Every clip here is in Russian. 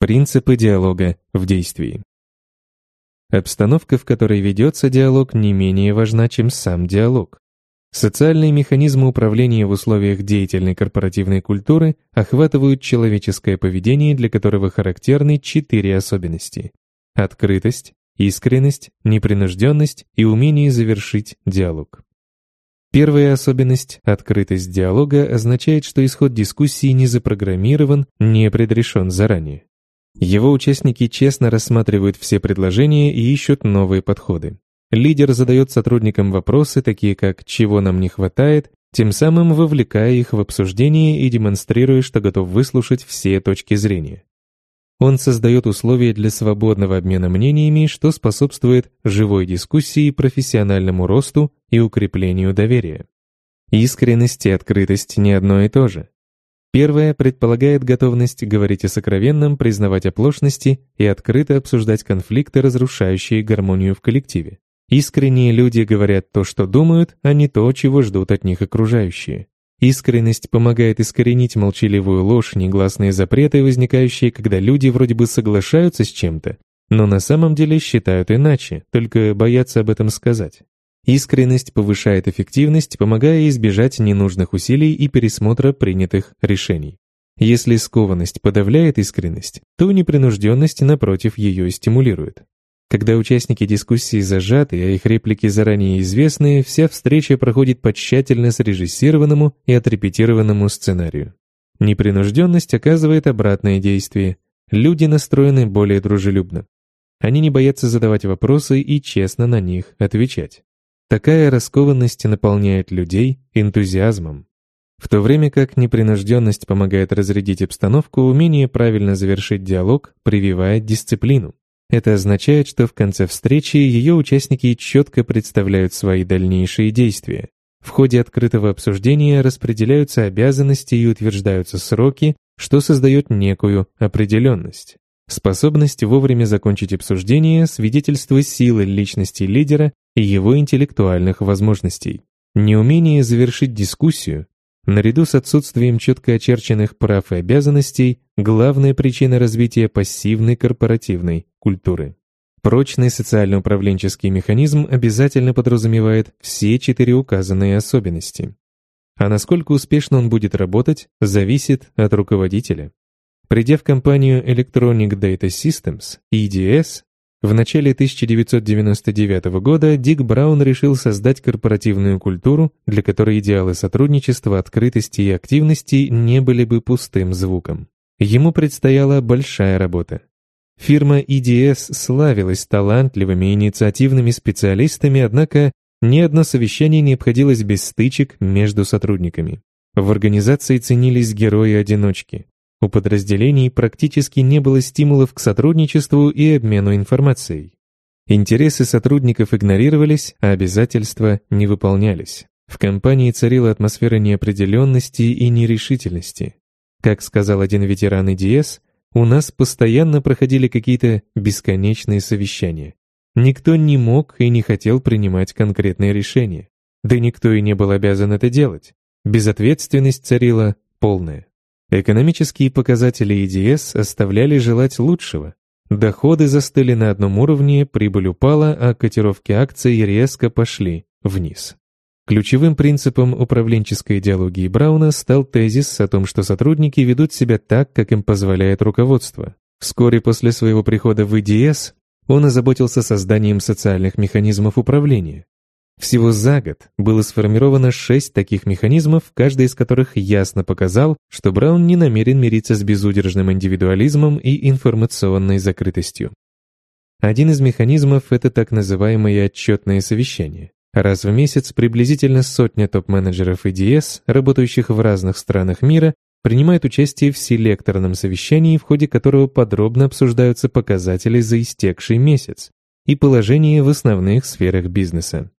Принципы диалога в действии. Обстановка, в которой ведется диалог, не менее важна, чем сам диалог. Социальные механизмы управления в условиях деятельной корпоративной культуры охватывают человеческое поведение, для которого характерны четыре особенности. Открытость, искренность, непринужденность и умение завершить диалог. Первая особенность — открытость диалога — означает, что исход дискуссии не запрограммирован, не предрешен заранее. Его участники честно рассматривают все предложения и ищут новые подходы. Лидер задает сотрудникам вопросы, такие как «чего нам не хватает», тем самым вовлекая их в обсуждение и демонстрируя, что готов выслушать все точки зрения. Он создает условия для свободного обмена мнениями, что способствует живой дискуссии, профессиональному росту и укреплению доверия. Искренность и открытость не одно и то же. Первое предполагает готовность говорить о сокровенном, признавать оплошности и открыто обсуждать конфликты, разрушающие гармонию в коллективе. Искренние люди говорят то, что думают, а не то, чего ждут от них окружающие. Искренность помогает искоренить молчаливую ложь, негласные запреты, возникающие, когда люди вроде бы соглашаются с чем-то, но на самом деле считают иначе, только боятся об этом сказать. Искренность повышает эффективность, помогая избежать ненужных усилий и пересмотра принятых решений. Если скованность подавляет искренность, то непринужденность, напротив, ее стимулирует. Когда участники дискуссии зажаты, а их реплики заранее известны, вся встреча проходит по тщательно срежиссированному и отрепетированному сценарию. Непринужденность оказывает обратное действие. Люди настроены более дружелюбно. Они не боятся задавать вопросы и честно на них отвечать. Такая раскованность наполняет людей энтузиазмом. В то время как непринужденность помогает разрядить обстановку, умение правильно завершить диалог прививает дисциплину. Это означает, что в конце встречи ее участники четко представляют свои дальнейшие действия. В ходе открытого обсуждения распределяются обязанности и утверждаются сроки, что создает некую определенность. Способность вовремя закончить обсуждение – свидетельство силы личности лидера и его интеллектуальных возможностей. Неумение завершить дискуссию, наряду с отсутствием четко очерченных прав и обязанностей, главная причина развития пассивной корпоративной культуры. Прочный социально-управленческий механизм обязательно подразумевает все четыре указанные особенности. А насколько успешно он будет работать, зависит от руководителя. Придя в компанию Electronic Data Systems, EDS, в начале 1999 года Дик Браун решил создать корпоративную культуру, для которой идеалы сотрудничества, открытости и активности не были бы пустым звуком. Ему предстояла большая работа. Фирма EDS славилась талантливыми и инициативными специалистами, однако ни одно совещание не обходилось без стычек между сотрудниками. В организации ценились герои-одиночки. У подразделений практически не было стимулов к сотрудничеству и обмену информацией. Интересы сотрудников игнорировались, а обязательства не выполнялись. В компании царила атмосфера неопределенности и нерешительности. Как сказал один ветеран ИДС, у нас постоянно проходили какие-то бесконечные совещания. Никто не мог и не хотел принимать конкретные решения. Да никто и не был обязан это делать. Безответственность царила полная. Экономические показатели ЕДС оставляли желать лучшего. Доходы застыли на одном уровне, прибыль упала, а котировки акций резко пошли вниз. Ключевым принципом управленческой идеологии Брауна стал тезис о том, что сотрудники ведут себя так, как им позволяет руководство. Вскоре после своего прихода в ИДС он озаботился созданием социальных механизмов управления, всего за год было сформировано шесть таких механизмов, каждый из которых ясно показал, что Браун не намерен мириться с безудержным индивидуализмом и информационной закрытостью. Один из механизмов — это так называемые отчетные совещания. Раз в месяц приблизительно сотня топ-менеджеров EDS, работающих в разных странах мира, принимают участие в селекторном совещании, в ходе которого подробно обсуждаются показатели за истекший месяц и положение в основных сферах бизнеса.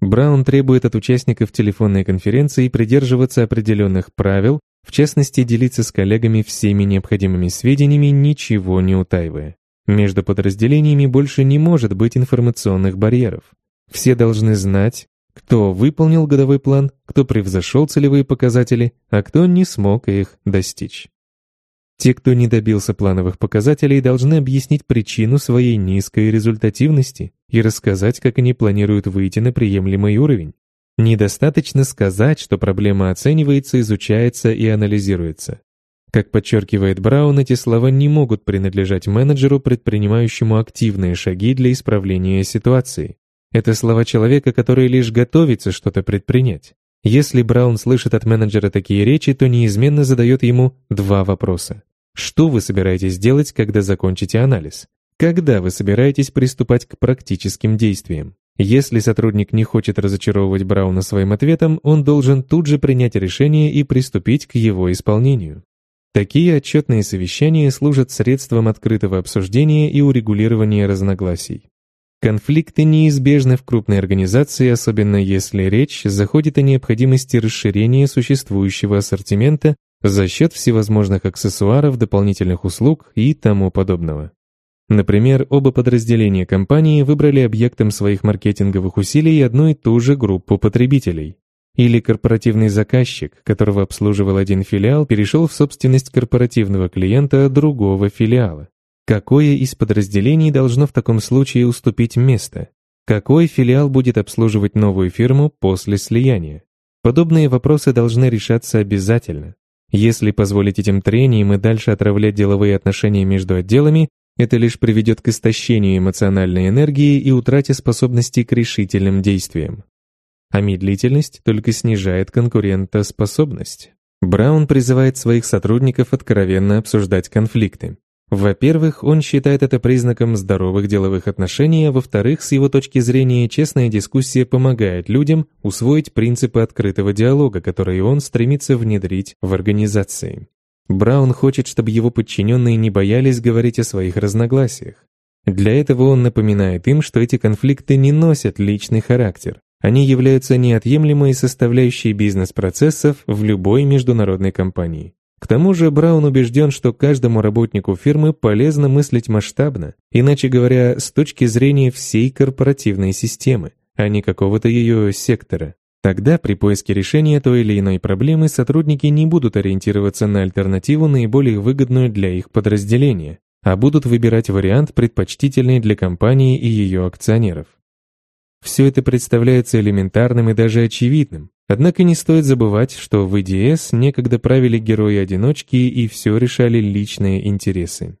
Браун требует от участников телефонной конференции придерживаться определенных правил, в частности, делиться с коллегами всеми необходимыми сведениями, ничего не утаивая. Между подразделениями больше не может быть информационных барьеров. Все должны знать, кто выполнил годовой план, кто превзошел целевые показатели, а кто не смог их достичь. Те, кто не добился плановых показателей, должны объяснить причину своей низкой результативности и рассказать, как они планируют выйти на приемлемый уровень. Недостаточно сказать, что проблема оценивается, изучается и анализируется. Как подчеркивает Браун, эти слова не могут принадлежать менеджеру, предпринимающему активные шаги для исправления ситуации. Это слова человека, который лишь готовится что-то предпринять. Если Браун слышит от менеджера такие речи, то неизменно задает ему два вопроса. Что вы собираетесь делать, когда закончите анализ? Когда вы собираетесь приступать к практическим действиям? Если сотрудник не хочет разочаровывать Брауна своим ответом, он должен тут же принять решение и приступить к его исполнению. Такие отчетные совещания служат средством открытого обсуждения и урегулирования разногласий. Конфликты неизбежны в крупной организации, особенно если речь заходит о необходимости расширения существующего ассортимента за счет всевозможных аксессуаров, дополнительных услуг и тому подобного. Например, оба подразделения компании выбрали объектом своих маркетинговых усилий одну и ту же группу потребителей. Или корпоративный заказчик, которого обслуживал один филиал, перешел в собственность корпоративного клиента другого филиала. Какое из подразделений должно в таком случае уступить место? Какой филиал будет обслуживать новую фирму после слияния? Подобные вопросы должны решаться обязательно. Если позволить этим трениям и дальше отравлять деловые отношения между отделами, это лишь приведет к истощению эмоциональной энергии и утрате способности к решительным действиям. А медлительность только снижает конкурентоспособность. Браун призывает своих сотрудников откровенно обсуждать конфликты. Во-первых, он считает это признаком здоровых деловых отношений, а во-вторых, с его точки зрения, честная дискуссия помогает людям усвоить принципы открытого диалога, которые он стремится внедрить в организации. Браун хочет, чтобы его подчиненные не боялись говорить о своих разногласиях. Для этого он напоминает им, что эти конфликты не носят личный характер. Они являются неотъемлемой составляющей бизнес-процессов в любой международной компании. К тому же Браун убежден, что каждому работнику фирмы полезно мыслить масштабно, иначе говоря, с точки зрения всей корпоративной системы, а не какого-то ее сектора. Тогда при поиске решения той или иной проблемы сотрудники не будут ориентироваться на альтернативу, наиболее выгодную для их подразделения, а будут выбирать вариант, предпочтительный для компании и ее акционеров. Все это представляется элементарным и даже очевидным, однако не стоит забывать, что в ИДС некогда правили герои-одиночки и все решали личные интересы.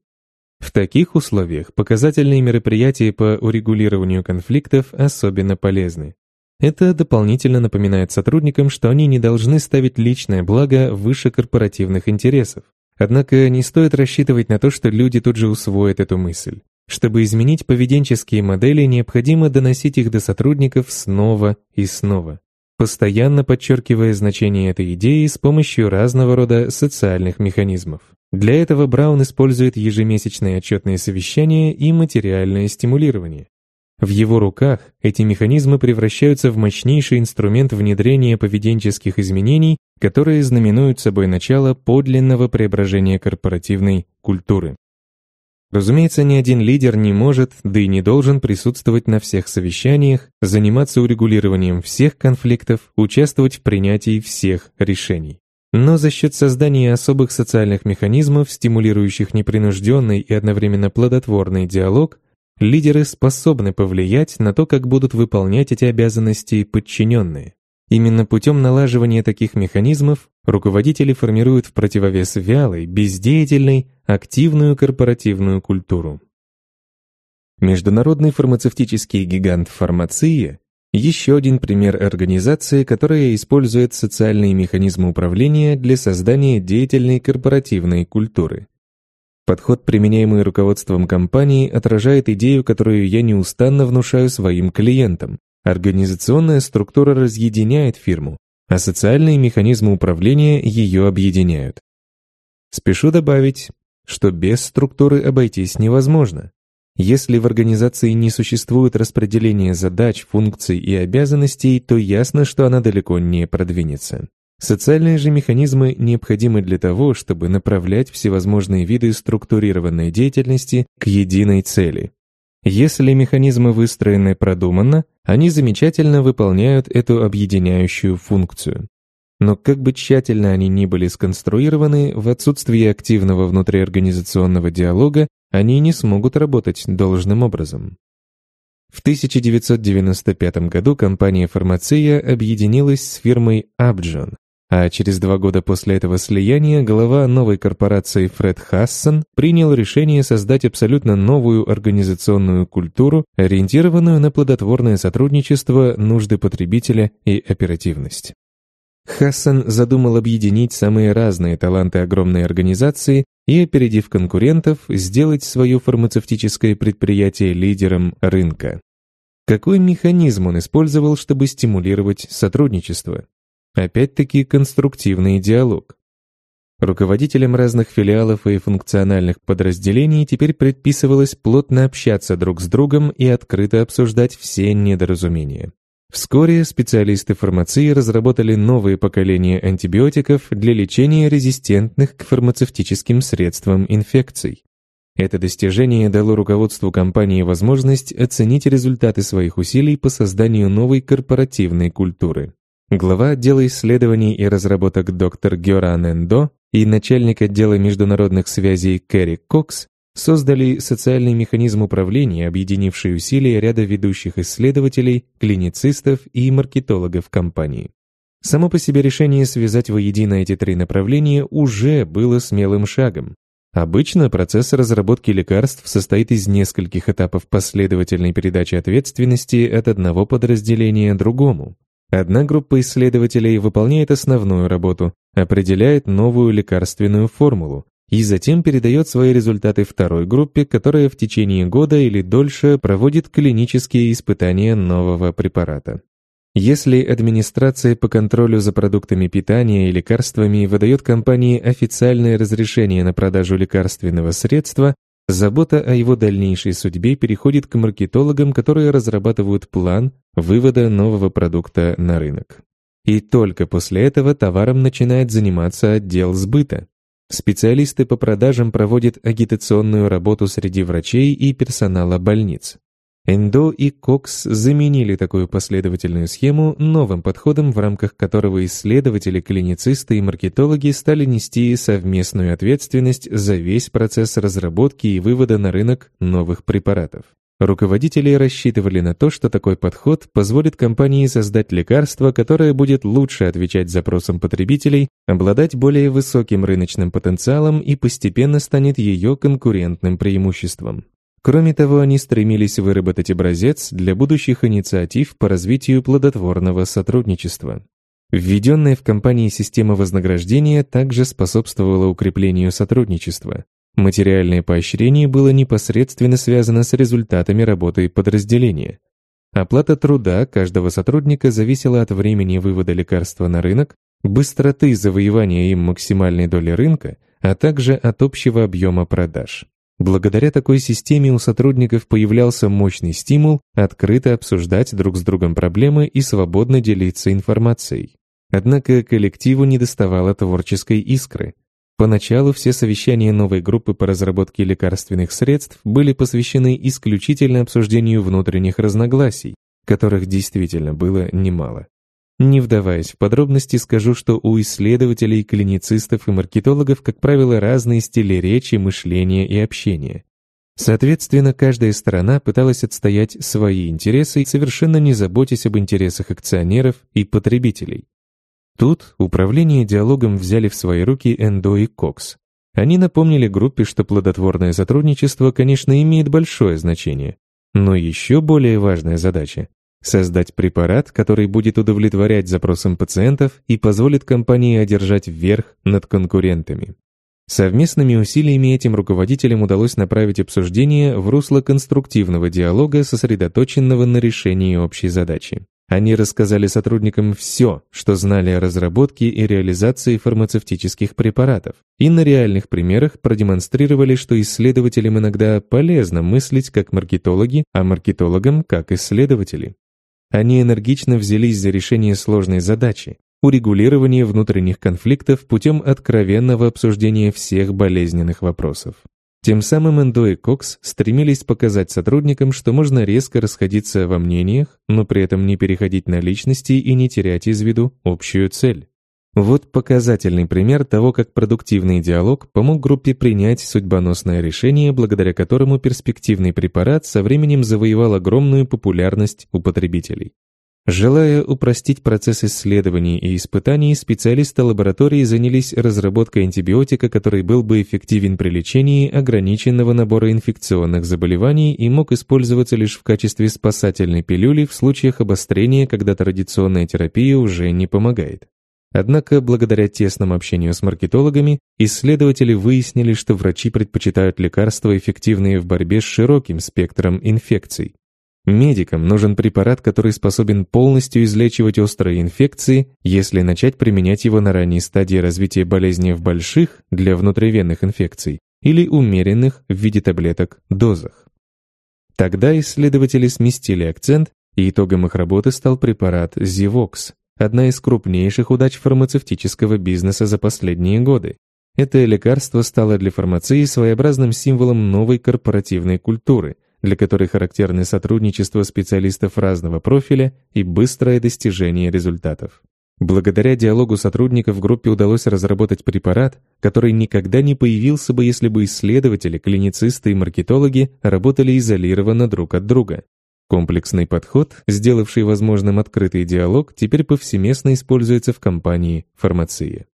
В таких условиях показательные мероприятия по урегулированию конфликтов особенно полезны. Это дополнительно напоминает сотрудникам, что они не должны ставить личное благо выше корпоративных интересов. Однако не стоит рассчитывать на то, что люди тут же усвоят эту мысль. Чтобы изменить поведенческие модели, необходимо доносить их до сотрудников снова и снова, постоянно подчеркивая значение этой идеи с помощью разного рода социальных механизмов. Для этого Браун использует ежемесячные отчетные совещания и материальное стимулирование. В его руках эти механизмы превращаются в мощнейший инструмент внедрения поведенческих изменений, которые знаменуют собой начало подлинного преображения корпоративной культуры. Разумеется, ни один лидер не может, да и не должен присутствовать на всех совещаниях, заниматься урегулированием всех конфликтов, участвовать в принятии всех решений. Но за счет создания особых социальных механизмов, стимулирующих непринужденный и одновременно плодотворный диалог, Лидеры способны повлиять на то, как будут выполнять эти обязанности подчиненные. Именно путем налаживания таких механизмов руководители формируют в противовес вялой, бездеятельной, активную корпоративную культуру. Международный фармацевтический гигант «Фармация» — еще один пример организации, которая использует социальные механизмы управления для создания деятельной корпоративной культуры — Подход, применяемый руководством компании, отражает идею, которую я неустанно внушаю своим клиентам. Организационная структура разъединяет фирму, а социальные механизмы управления ее объединяют. Спешу добавить, что без структуры обойтись невозможно. Если в организации не существует распределения задач, функций и обязанностей, то ясно, что она далеко не продвинется. Социальные же механизмы необходимы для того, чтобы направлять всевозможные виды структурированной деятельности к единой цели. Если механизмы выстроены продуманно, они замечательно выполняют эту объединяющую функцию. Но как бы тщательно они ни были сконструированы, в отсутствии активного внутриорганизационного диалога они не смогут работать должным образом. В 1995 году компания «Фармация» объединилась с фирмой «Абджон», а через два года после этого слияния глава новой корпорации Фред Хассон принял решение создать абсолютно новую организационную культуру, ориентированную на плодотворное сотрудничество, нужды потребителя и оперативность. Хассан задумал объединить самые разные таланты огромной организации и, опередив конкурентов, сделать свое фармацевтическое предприятие лидером рынка. Какой механизм он использовал, чтобы стимулировать сотрудничество? Опять-таки конструктивный диалог. Руководителям разных филиалов и функциональных подразделений теперь предписывалось плотно общаться друг с другом и открыто обсуждать все недоразумения. Вскоре специалисты фармации разработали новые поколения антибиотиков для лечения резистентных к фармацевтическим средствам инфекций. Это достижение дало руководству компании возможность оценить результаты своих усилий по созданию новой корпоративной культуры глава отдела исследований и разработок доктор Гёра Нендо и начальник отдела международных связей Кэрри Кокс создали социальный механизм управления, объединивший усилия ряда ведущих исследователей, клиницистов и маркетологов компании. Само по себе решение связать воедино эти три направления уже было смелым шагом. Обычно процесс разработки лекарств состоит из нескольких этапов последовательной передачи ответственности от одного подразделения другому, Одна группа исследователей выполняет основную работу, определяет новую лекарственную формулу и затем передает свои результаты второй группе, которая в течение года или дольше проводит клинические испытания нового препарата. Если администрация по контролю за продуктами питания и лекарствами выдает компании официальное разрешение на продажу лекарственного средства, забота о его дальнейшей судьбе переходит к маркетологам, которые разрабатывают план, вывода нового продукта на рынок. И только после этого товаром начинает заниматься отдел сбыта. Специалисты по продажам проводят агитационную работу среди врачей и персонала больниц. Эндо и Кокс заменили такую последовательную схему новым подходом, в рамках которого исследователи, клиницисты и маркетологи стали нести совместную ответственность за весь процесс разработки и вывода на рынок новых препаратов. Руководители рассчитывали на то, что такой подход позволит компании создать лекарство, которое будет лучше отвечать запросам потребителей, обладать более высоким рыночным потенциалом и постепенно станет ее конкурентным преимуществом. Кроме того, они стремились выработать образец для будущих инициатив по развитию плодотворного сотрудничества. Введенная в компании система вознаграждения также способствовала укреплению сотрудничества. Материальное поощрение было непосредственно связано с результатами работы подразделения. Оплата труда каждого сотрудника зависела от времени вывода лекарства на рынок, быстроты завоевания им максимальной доли рынка, а также от общего объема продаж. Благодаря такой системе у сотрудников появлялся мощный стимул открыто обсуждать друг с другом проблемы и свободно делиться информацией. Однако коллективу недоставало творческой искры – Поначалу все совещания новой группы по разработке лекарственных средств были посвящены исключительно обсуждению внутренних разногласий, которых действительно было немало. Не вдаваясь в подробности, скажу, что у исследователей, клиницистов и маркетологов, как правило, разные стили речи, мышления и общения. Соответственно, каждая сторона пыталась отстоять свои интересы, совершенно не заботясь об интересах акционеров и потребителей. Тут управление диалогом взяли в свои руки Эндо и Кокс. Они напомнили группе, что плодотворное сотрудничество, конечно, имеет большое значение, но еще более важная задача – создать препарат, который будет удовлетворять запросам пациентов и позволит компании одержать верх над конкурентами. Совместными усилиями этим руководителям удалось направить обсуждение в русло конструктивного диалога, сосредоточенного на решении общей задачи. Они рассказали сотрудникам все, что знали о разработке и реализации фармацевтических препаратов, и на реальных примерах продемонстрировали, что исследователям иногда полезно мыслить как маркетологи, а маркетологам как исследователи. Они энергично взялись за решение сложной задачи, урегулирование внутренних конфликтов путем откровенного обсуждения всех болезненных вопросов. Тем самым Эндо и Кокс стремились показать сотрудникам, что можно резко расходиться во мнениях, но при этом не переходить на личности и не терять из виду общую цель. Вот показательный пример того, как продуктивный диалог помог группе принять судьбоносное решение, благодаря которому перспективный препарат со временем завоевал огромную популярность у потребителей. Желая упростить процесс исследований и испытаний, специалисты лаборатории занялись разработкой антибиотика, который был бы эффективен при лечении ограниченного набора инфекционных заболеваний и мог использоваться лишь в качестве спасательной пилюли в случаях обострения, когда традиционная терапия уже не помогает. Однако, благодаря тесному общению с маркетологами, исследователи выяснили, что врачи предпочитают лекарства, эффективные в борьбе с широким спектром инфекций. Медикам нужен препарат, который способен полностью излечивать острые инфекции, если начать применять его на ранней стадии развития болезни в больших для внутривенных инфекций или умеренных в виде таблеток дозах. Тогда исследователи сместили акцент, и итогом их работы стал препарат Зивокс, одна из крупнейших удач фармацевтического бизнеса за последние годы. Это лекарство стало для фармации своеобразным символом новой корпоративной культуры – для которой характерны сотрудничество специалистов разного профиля и быстрое достижение результатов. Благодаря диалогу сотрудников группе удалось разработать препарат, который никогда не появился бы, если бы исследователи, клиницисты и маркетологи работали изолированно друг от друга. Комплексный подход, сделавший возможным открытый диалог, теперь повсеместно используется в компании «Фармация».